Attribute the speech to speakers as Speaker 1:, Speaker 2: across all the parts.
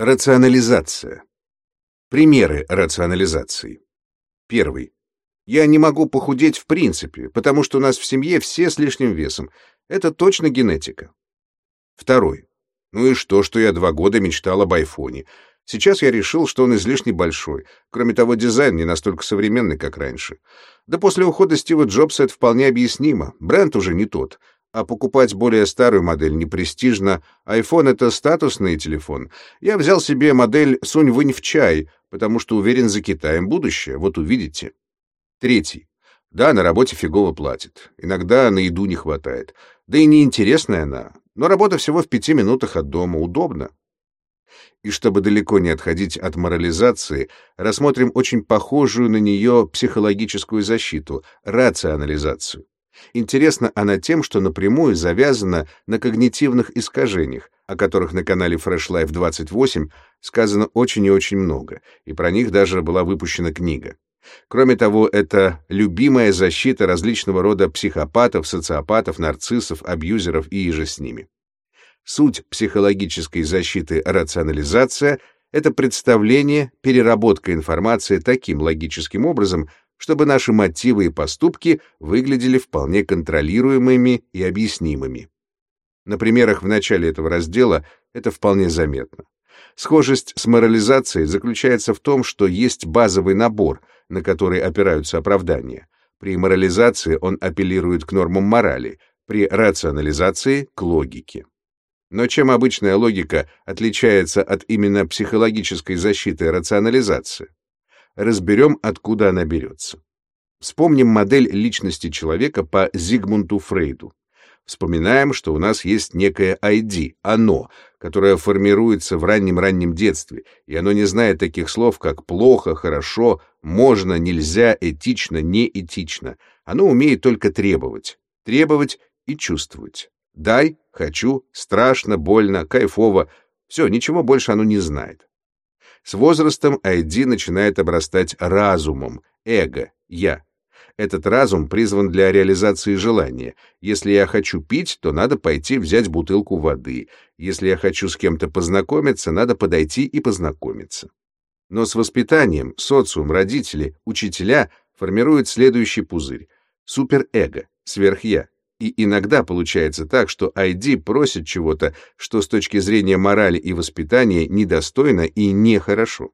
Speaker 1: Рационализация. Примеры рационализации. Первый. Я не могу похудеть в принципе, потому что у нас в семье все с лишним весом. Это точно генетика. Второй. Ну и что, что я два года мечтал об айфоне. Сейчас я решил, что он излишне большой. Кроме того, дизайн не настолько современный, как раньше. Да после ухода Стива Джобса это вполне объяснимо. Бренд уже не тот. А покупать более старую модель непрестижно. iPhone — это статусный телефон. Я взял себе модель «Сунь-вынь в чай», потому что уверен, за Китаем будущее. Вот увидите. Третий. Да, на работе фигово платит. Иногда на еду не хватает. Да и неинтересная она. Но работа всего в пяти минутах от дома. Удобно. И чтобы далеко не отходить от морализации, рассмотрим очень похожую на нее психологическую защиту — рационализацию. Интересна она тем, что напрямую завязана на когнитивных искажениях, о которых на канале Fresh Life 28 сказано очень и очень много, и про них даже была выпущена книга. Кроме того, это любимая защита различного рода психопатов, социопатов, нарциссов, абьюзеров и еже с ними. Суть психологической защиты рационализация — это представление, переработка информации таким логическим образом, чтобы наши мотивы и поступки выглядели вполне контролируемыми и объяснимыми. На примерах в начале этого раздела это вполне заметно. Схожесть с морализацией заключается в том, что есть базовый набор, на который опираются оправдания. При морализации он апеллирует к нормам морали, при рационализации — к логике. Но чем обычная логика отличается от именно психологической защиты рационализации? Разберем, откуда она берется. Вспомним модель личности человека по Зигмунду Фрейду. Вспоминаем, что у нас есть некое ID, оно, которое формируется в раннем-раннем детстве, и оно не знает таких слов, как плохо, хорошо, можно, нельзя, этично, неэтично. Оно умеет только требовать. Требовать и чувствовать. Дай, хочу, страшно, больно, кайфово. Все, ничего больше оно не знает. С возрастом ID начинает обрастать разумом, эго, я. Этот разум призван для реализации желания. Если я хочу пить, то надо пойти взять бутылку воды. Если я хочу с кем-то познакомиться, надо подойти и познакомиться. Но с воспитанием социум, родители, учителя формируют следующий пузырь — суперэго, сверхя. И иногда получается так, что ID просит чего-то, что с точки зрения морали и воспитания недостойно и нехорошо.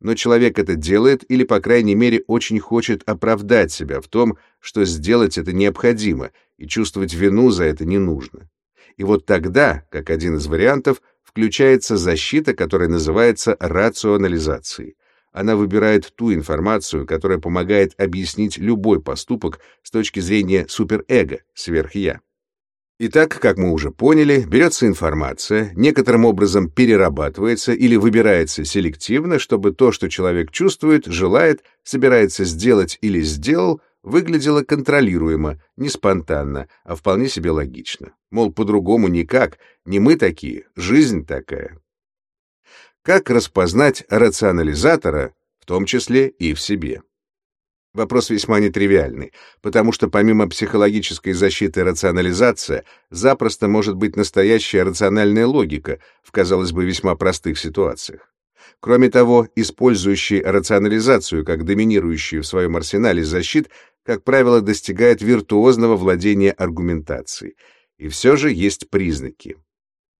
Speaker 1: Но человек это делает или, по крайней мере, очень хочет оправдать себя в том, что сделать это необходимо, и чувствовать вину за это не нужно. И вот тогда, как один из вариантов, включается защита, которая называется рационализацией она выбирает ту информацию, которая помогает объяснить любой поступок с точки зрения суперэго, сверхя. Итак, как мы уже поняли, берется информация, некоторым образом перерабатывается или выбирается селективно, чтобы то, что человек чувствует, желает, собирается сделать или сделал, выглядело контролируемо, не спонтанно, а вполне себе логично. Мол, по-другому никак, не мы такие, жизнь такая. Как распознать рационализатора, в том числе и в себе? Вопрос весьма нетривиальный, потому что помимо психологической защиты рационализация запросто может быть настоящая рациональная логика в, казалось бы, весьма простых ситуациях. Кроме того, использующий рационализацию как доминирующую в своем арсенале защит, как правило, достигает виртуозного владения аргументацией. И все же есть признаки.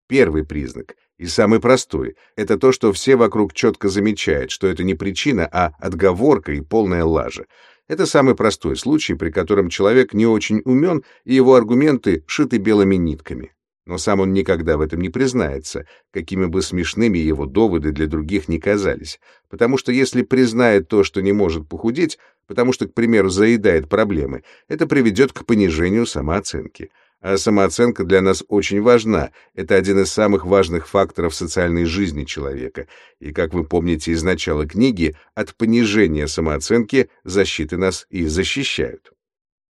Speaker 1: Первый признак — и самый простой — это то, что все вокруг четко замечают, что это не причина, а отговорка и полная лажа. Это самый простой случай, при котором человек не очень умен, и его аргументы шиты белыми нитками. Но сам он никогда в этом не признается, какими бы смешными его доводы для других не казались. Потому что если признает то, что не может похудеть, потому что, к примеру, заедает проблемы, это приведет к понижению самооценки — а самооценка для нас очень важна. Это один из самых важных факторов социальной жизни человека. И, как вы помните из начала книги, от понижения самооценки защиты нас и защищают.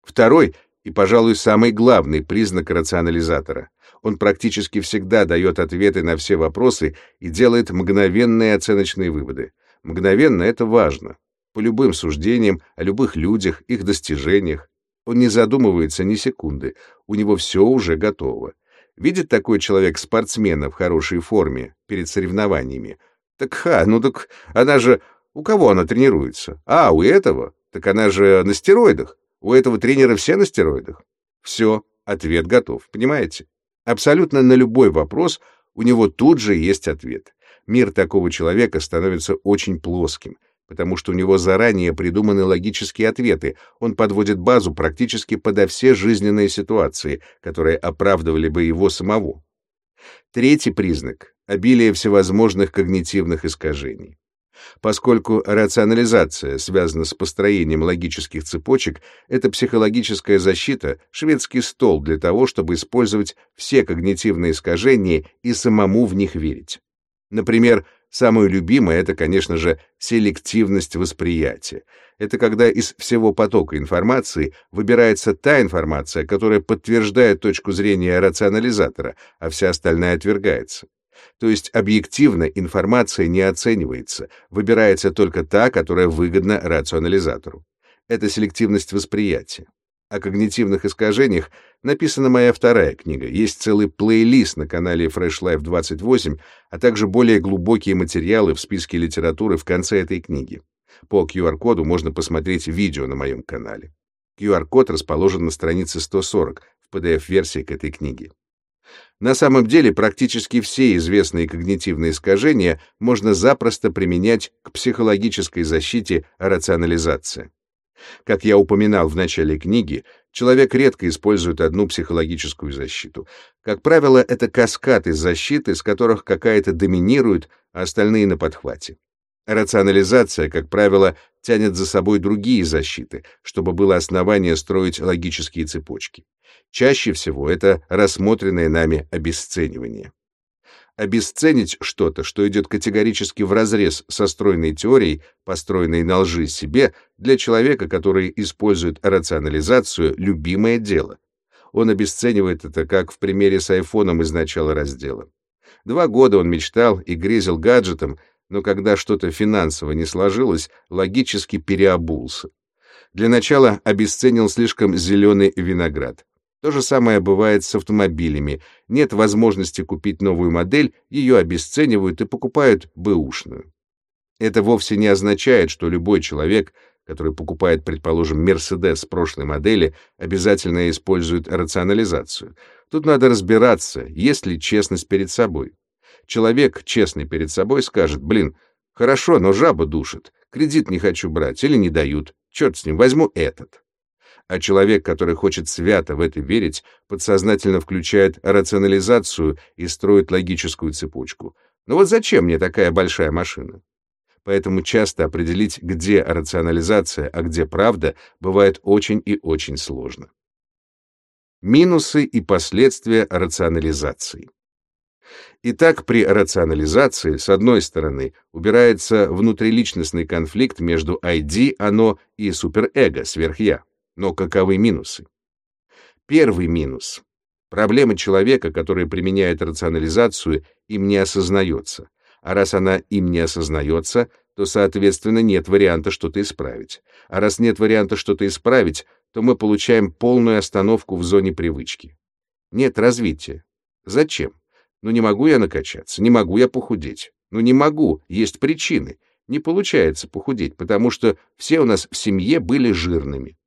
Speaker 1: Второй и, пожалуй, самый главный признак рационализатора. Он практически всегда дает ответы на все вопросы и делает мгновенные оценочные выводы. Мгновенно — это важно. По любым суждениям о любых людях, их достижениях, он не задумывается ни секунды, у него все уже готово. Видит такой человек спортсмена в хорошей форме перед соревнованиями. Так ха, ну так она же... У кого она тренируется? А, у этого? Так она же на стероидах. У этого тренера все на стероидах. Все, ответ готов, понимаете? Абсолютно на любой вопрос у него тут же есть ответ. Мир такого человека становится очень плоским, потому что у него заранее придуманы логические ответы, он подводит базу практически подо все жизненные ситуации, которые оправдывали бы его самого. Третий признак — обилие всевозможных когнитивных искажений. Поскольку рационализация связана с построением логических цепочек, это психологическая защита, шведский стол для того, чтобы использовать все когнитивные искажения и самому в них верить. Например, самое любимое — это, конечно же, селективность восприятия. Это когда из всего потока информации выбирается та информация, которая подтверждает точку зрения рационализатора, а вся остальная отвергается. То есть объективно информация не оценивается, выбирается только та, которая выгодна рационализатору. Это селективность восприятия. О когнитивных искажениях написана моя вторая книга. Есть целый плейлист на канале Fresh Life 28, а также более глубокие материалы в списке литературы в конце этой книги. По QR-коду можно посмотреть видео на моем канале. QR-код расположен на странице 140 в PDF-версии к этой книге. На самом деле практически все известные когнитивные искажения можно запросто применять к психологической защите рационализации. Как я упоминал в начале книги, человек редко использует одну психологическую защиту. Как правило, это каскад из защит, из которых какая-то доминирует, а остальные на подхвате. Рационализация, как правило, тянет за собой другие защиты, чтобы было основание строить логические цепочки. Чаще всего это рассмотренное нами обесценивание. Обесценить что-то, что идет категорически вразрез со стройной теорией, построенной на лжи себе, для человека, который использует рационализацию, любимое дело. Он обесценивает это, как в примере с айфоном из начала раздела. Два года он мечтал и грезил гаджетом, но когда что-то финансово не сложилось, логически переобулся. Для начала обесценил слишком зеленый виноград. То же самое бывает с автомобилями. Нет возможности купить новую модель, ее обесценивают и покупают бэушную. Это вовсе не означает, что любой человек, который покупает, предположим, Мерседес прошлой модели, обязательно использует рационализацию. Тут надо разбираться, есть ли честность перед собой. Человек, честный перед собой, скажет, блин, хорошо, но жаба душит, кредит не хочу брать или не дают, черт с ним, возьму этот а человек, который хочет свято в это верить, подсознательно включает рационализацию и строит логическую цепочку. Но вот зачем мне такая большая машина? Поэтому часто определить, где рационализация, а где правда, бывает очень и очень сложно. Минусы и последствия рационализации. Итак, при рационализации, с одной стороны, убирается внутриличностный конфликт между ID, оно и суперэго, сверхя. Но каковы минусы? Первый минус. Проблема человека, который применяет рационализацию, им не осознается. А раз она им не осознается, то, соответственно, нет варианта что-то исправить. А раз нет варианта что-то исправить, то мы получаем полную остановку в зоне привычки. Нет развития. Зачем? Ну не могу я накачаться, не могу я похудеть. Ну не могу, есть причины. Не получается похудеть, потому что все у нас в семье были жирными.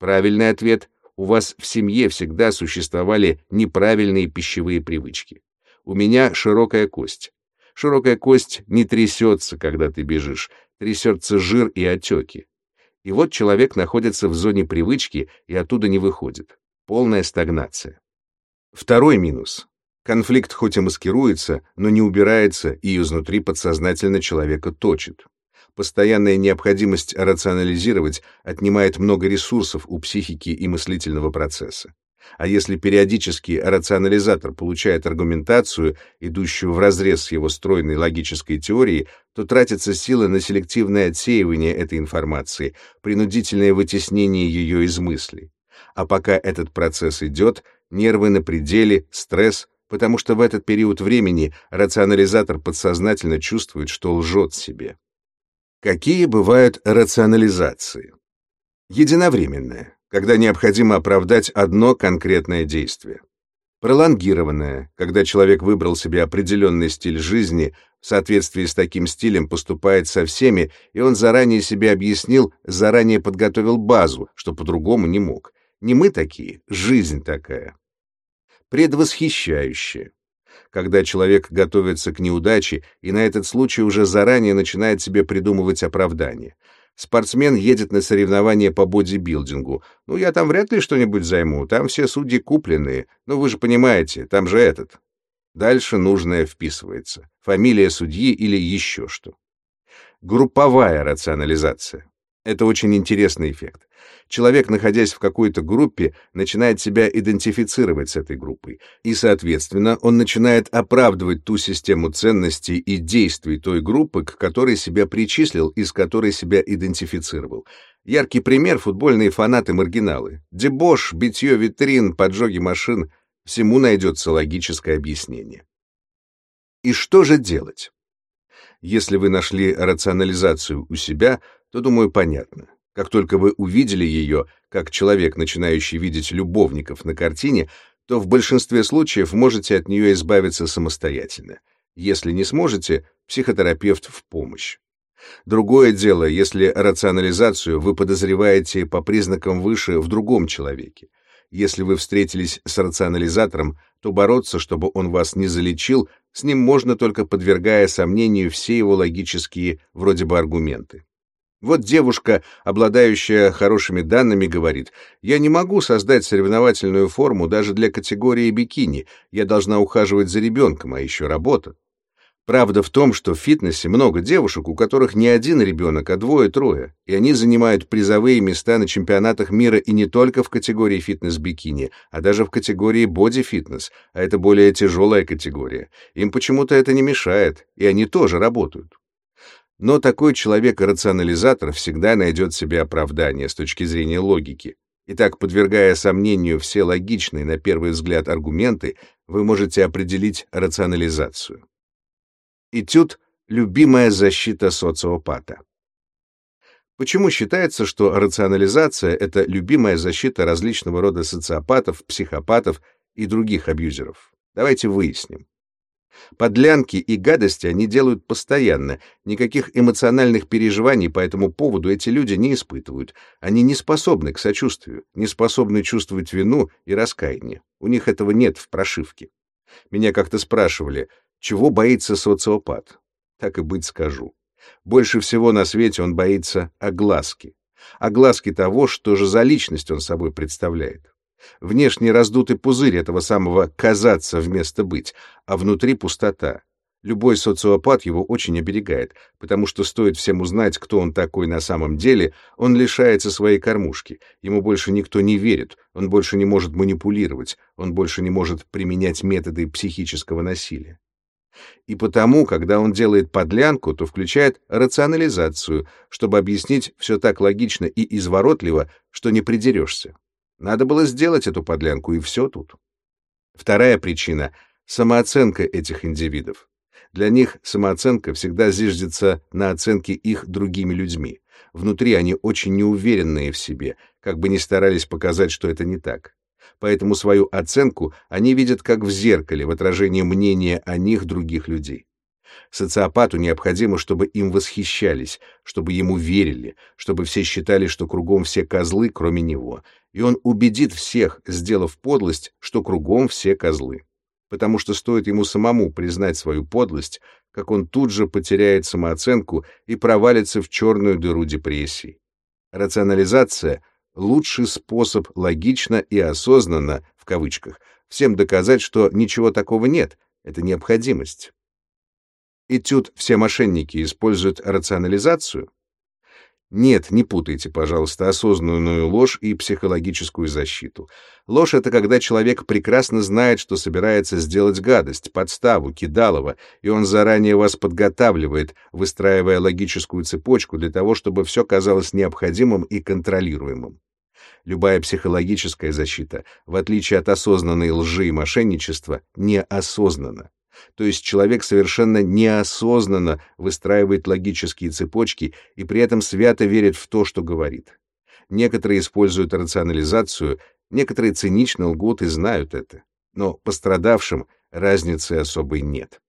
Speaker 1: Правильный ответ — у вас в семье всегда существовали неправильные пищевые привычки. У меня широкая кость. Широкая кость не трясется, когда ты бежишь, трясется жир и отеки. И вот человек находится в зоне привычки и оттуда не выходит. Полная стагнация. Второй минус. Конфликт хоть и маскируется, но не убирается и изнутри подсознательно человека точит. Постоянная необходимость рационализировать отнимает много ресурсов у психики и мыслительного процесса. А если периодически рационализатор получает аргументацию, идущую вразрез с его стройной логической теорией, то тратятся силы на селективное отсеивание этой информации, принудительное вытеснение ее из мыслей. А пока этот процесс идет, нервы на пределе, стресс, потому что в этот период времени рационализатор подсознательно чувствует, что лжет себе. Какие бывают рационализации? Единовременная, когда необходимо оправдать одно конкретное действие. Пролонгированная, когда человек выбрал себе определенный стиль жизни, в соответствии с таким стилем поступает со всеми, и он заранее себе объяснил, заранее подготовил базу, что по-другому не мог. Не мы такие, жизнь такая. Предвосхищающая. Когда человек готовится к неудаче и на этот случай уже заранее начинает себе придумывать оправдание. Спортсмен едет на соревнования по бодибилдингу. Ну, я там вряд ли что-нибудь займу, там все судьи купленные. Ну, вы же понимаете, там же этот. Дальше нужное вписывается. Фамилия судьи или еще что. Групповая рационализация. Это очень интересный эффект. Человек, находясь в какой-то группе, начинает себя идентифицировать с этой группой, и, соответственно, он начинает оправдывать ту систему ценностей и действий той группы, к которой себя причислил и с которой себя идентифицировал. Яркий пример — футбольные фанаты-маргиналы. Дебош, битье витрин, поджоги машин — всему найдется логическое объяснение. И что же делать? Если вы нашли рационализацию у себя, то, думаю, понятно. Как только вы увидели ее, как человек, начинающий видеть любовников на картине, то в большинстве случаев можете от нее избавиться самостоятельно. Если не сможете, психотерапевт в помощь. Другое дело, если рационализацию вы подозреваете по признакам выше в другом человеке. Если вы встретились с рационализатором, то бороться, чтобы он вас не залечил, с ним можно только подвергая сомнению все его логические вроде бы аргументы. Вот девушка, обладающая хорошими данными, говорит, «Я не могу создать соревновательную форму даже для категории бикини, я должна ухаживать за ребенком, а еще работа». Правда в том, что в фитнесе много девушек, у которых не один ребенок, а двое-трое, и они занимают призовые места на чемпионатах мира и не только в категории фитнес-бикини, а даже в категории боди-фитнес, а это более тяжелая категория. Им почему-то это не мешает, и они тоже работают. Но такой человек-рационализатор всегда найдет себе оправдание с точки зрения логики. Итак, подвергая сомнению все логичные на первый взгляд аргументы, вы можете определить рационализацию. Этюд «Любимая защита социопата». Почему считается, что рационализация — это любимая защита различного рода социопатов, психопатов и других абьюзеров? Давайте выясним. Подлянки и гадости они делают постоянно, никаких эмоциональных переживаний по этому поводу эти люди не испытывают. Они не способны к сочувствию, не способны чувствовать вину и раскаяние. У них этого нет в прошивке. Меня как-то спрашивали, чего боится социопат? Так и быть скажу. Больше всего на свете он боится огласки. Огласки того, что же за личность он собой представляет. Внешний раздутый пузырь этого самого «казаться» вместо «быть», а внутри пустота. Любой социопат его очень оберегает, потому что стоит всем узнать, кто он такой на самом деле, он лишается своей кормушки, ему больше никто не верит, он больше не может манипулировать, он больше не может применять методы психического насилия. И потому, когда он делает подлянку, то включает рационализацию, чтобы объяснить все так логично и изворотливо, что не придерешься. Надо было сделать эту подлянку, и все тут. Вторая причина — самооценка этих индивидов. Для них самооценка всегда зиждется на оценке их другими людьми. Внутри они очень неуверенные в себе, как бы ни старались показать, что это не так. Поэтому свою оценку они видят как в зеркале, в отражении мнения о них других людей. Социопату необходимо, чтобы им восхищались, чтобы ему верили, чтобы все считали, что кругом все козлы, кроме него, и он убедит всех, сделав подлость, что кругом все козлы. Потому что стоит ему самому признать свою подлость, как он тут же потеряет самооценку и провалится в черную дыру депрессии. Рационализация — лучший способ логично и осознанно, в кавычках, всем доказать, что ничего такого нет, это необходимость. Этюд «Все мошенники используют рационализацию» Нет, не путайте, пожалуйста, осознанную ложь и психологическую защиту. Ложь — это когда человек прекрасно знает, что собирается сделать гадость, подставу, кидалово, и он заранее вас подготавливает, выстраивая логическую цепочку для того, чтобы все казалось необходимым и контролируемым. Любая психологическая защита, в отличие от осознанной лжи и мошенничества, неосознанна. То есть человек совершенно неосознанно выстраивает логические цепочки и при этом свято верит в то, что говорит. Некоторые используют рационализацию, некоторые цинично лгут и знают это. но пострадавшим разницы особой нет.